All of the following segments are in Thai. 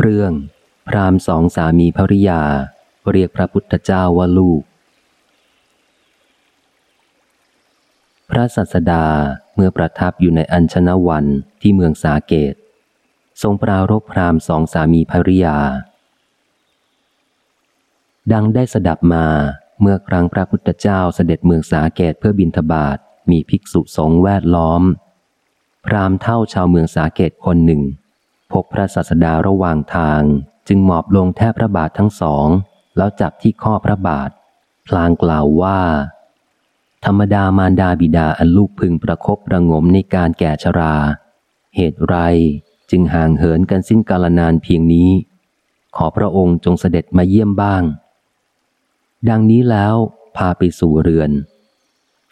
เรื่องพรามสองสามีภริยา เรียกพระพุทธเจ้าว่าลูก พระสัสดาเมื่อประทับอยู่ในอัญชนวันที่เมืองสาเกต ทรงปรารบพรามสองสามีภริยา ดังได้สดับมาเมื่อครั้งพระพุทธเจ้าเสด็จเมืองสาเกตเพื่อบินทบาทมีภิกษุสงฆ์แวดล้อม พรามเท่าชาวเมืองสาเกตคนหนึ่ง พบพระสัสดาระหว่างทาง จึงหมอบลงแทบพระบาททั้งสอง แล้วจับที่ข้อพระบาท พลางกล่าวว่า ธรรมดามารดาบิดาอันลูกพึงประคบประงมในการแก่ชรา เหตุไรจึงห่างเหินกันสิ้นกาลนานเพียงนี้ ขอพระองค์จงเสด็จมาเยี่ยมบ้าง ดังนี้แล้วพาไปสู่เรือน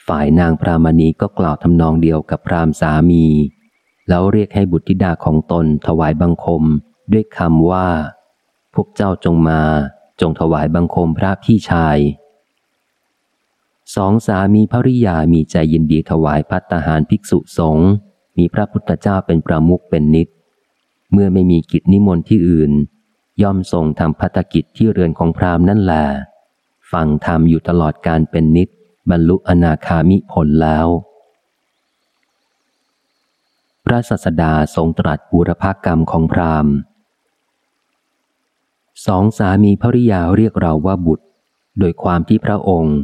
ฝ่ายนางพรามณีก็กล่าวทำนองเดียวกับพรามสามี แล้วเรียกให้บุตรธิดาของตนถวายบังคม ด้วยคำว่า พวกเจ้าจงมาจงถวายบังคมพระพี่ชายสองสามีภริยามีใจยินดีถวายพัตตาหารภิกษุสงฆ์มีพระพุทธเจ้าเป็นประมุขเป็นนิด เมื่อไม่มีกิจนิมนต์ที่อื่น ย่อมทรงทำพัตกิจที่เรือนของพราหมณ์นั่นแหละฟังธรรมอยู่ตลอดการเป็นนิด บรรลุอนาคามิผลแล้ว ระสัสดาทรงตรัสบุรพกรรมของพราหมณ์สองสามีภริยาเรียกเราว่าบุตร โดยความที่พระองค์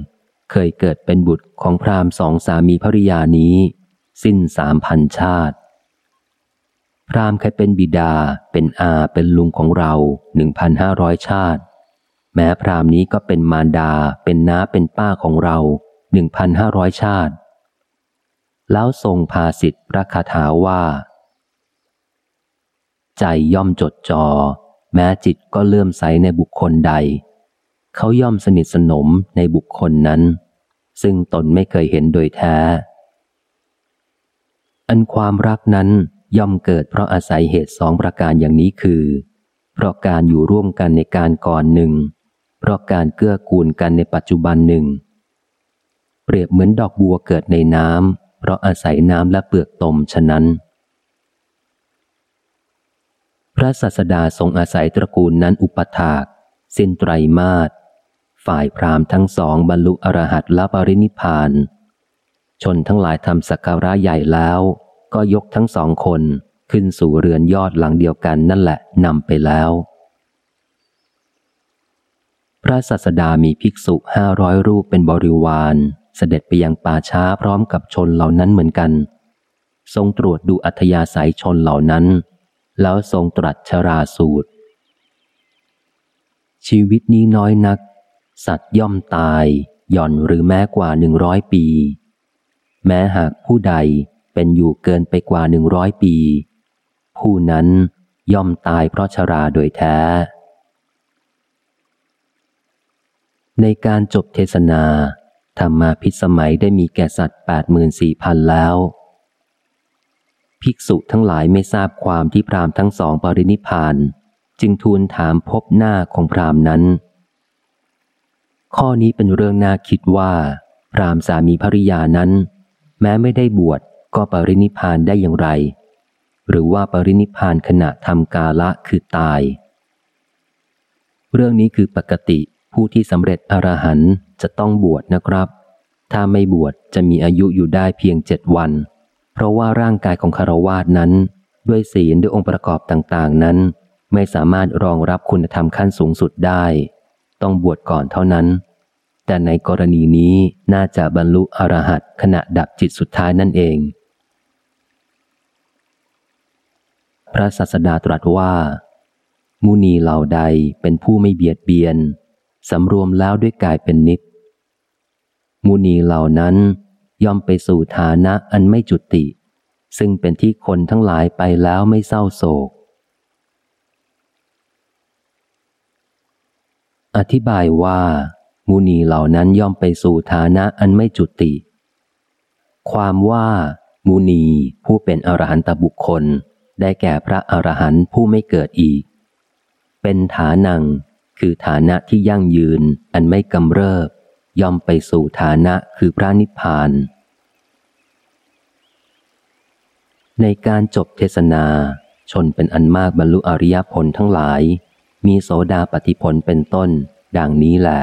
เคยเกิดเป็นบุตรของพราหมณ์สองสามีภริยานี้ สิ้นสามพันชาติ พราหมณ์เคยเป็นบิดาเป็นอาเป็นลุงของเราหนึ่งพันห้าร้อยชาติ แม้พราหมณ์นี้ก็เป็นมารดาเป็นน้าเป็นป้าของเราหนึ่งพันห้าร้อยชาติ แล้วทรงพาสิทธิพระคาถาว่า ใจย่อมจดจอ่อแม้จิตก็เลื่อมใสในบุคคลใด เขาย่อมสนิทสนมในบุคคลนั้น ซึ่งตนไม่เคยเห็นโดยแท้ อันความรักนั้นย่อมเกิดเพราะอาศัยเหตุสองประการอย่างนี้คือ เพราะการอยู่ร่วมกันในการก่อนหนึ่ง เพราะการเกื้อกูลกันในปัจจุบันหนึ่ง เปรียบเหมือนดอกบัวเกิดในน้ำ เพราะอาศัยน้ำและเปลือกตมฉะนั้น พระสัสดาทรงอาศัยตระกูลนั้นอุปถาก สิ้นไตรมาสฝ่ายพรามทั้งสองบรรลุอรหัตละปรินิพาน ชนทั้งหลายทำสักการะใหญ่แล้ว ก็ยกทั้งสองคนขึ้นสู่เรือนยอดหลังเดียวกันนั่นแหละนำไปแล้ว พระสัสดามีภิกษุห้าร้อยรูปเป็นบริวาร เสด็จไปยังป่าช้าพร้อมกับชนเหล่านั้นเหมือนกัน ทรงตรวจดูอัธยาศัยชนเหล่านั้น แล้วทรงตรัสชราสูตร ชีวิตนี้น้อยนัก สัตว์ย่อมตาย หย่อนหรือแม้กว่าหนึ่งร้อยปี แม้หากผู้ใดเป็นอยู่เกินไปกว่าหนึ่งร้อยปี ผู้นั้นย่อมตายเพราะชราโดยแท้ ในการจบเทศนา ธรรมาพิสมัยได้มีแก่สัตว์แปดหมื่นสี่พันแล้ว ภิกษุทั้งหลายไม่ทราบความที่พรามทั้งสองปรินิพาน จึงทูลถามพบหน้าของพรามนั้น ข้อนี้เป็นเรื่องน่าคิดว่า พรามสามีภริยานั้น แม้ไม่ได้บวชก็ปรินิพานได้อย่างไร หรือว่าปรินิพานขณะทำกาละคือตาย เรื่องนี้คือปกติ ผู้ที่สำเร็จอรหันต์จะต้องบวชนะครับ ถ้าไม่บวชจะมีอายุอยู่ได้เพียงเจ็ดวัน เพราะว่าร่างกายของคารวาสนั้น ด้วยศีลด้วยองค์ประกอบต่างๆนั้น ไม่สามารถรองรับคุณธรรมขั้นสูงสุดได้ ต้องบวชก่อนเท่านั้น แต่ในกรณีนี้น่าจะบรรลุอรหัตขณะดับจิตสุดท้ายนั่นเอง พระสัสดาตรัสว่า มุนีเหล่าใดเป็นผู้ไม่เบียดเบียน สำรวมแล้วด้วยกายเป็นนิด มุนีเหล่านั้นย่อมไปสู่ฐานะอันไม่จุติ ซึ่งเป็นที่คนทั้งหลายไปแล้วไม่เศร้าโศก อธิบายว่า มุนีเหล่านั้นย่อมไปสู่ฐานะอันไม่จุติ ความว่า มุนีผู้เป็นอรหันตบุคคล ได้แก่พระอรหันต์ผู้ไม่เกิดอีก เป็นฐานัง คือฐานะที่ยั่งยืนอันไม่กำเริบ ย่อมไปสู่ฐานะคือพระนิพพาน ในการจบเทศนา ชนเป็นอันมากบรรลุอริยผลทั้งหลาย มีโสดาปฏิผลเป็นต้น ดังนี้แหละ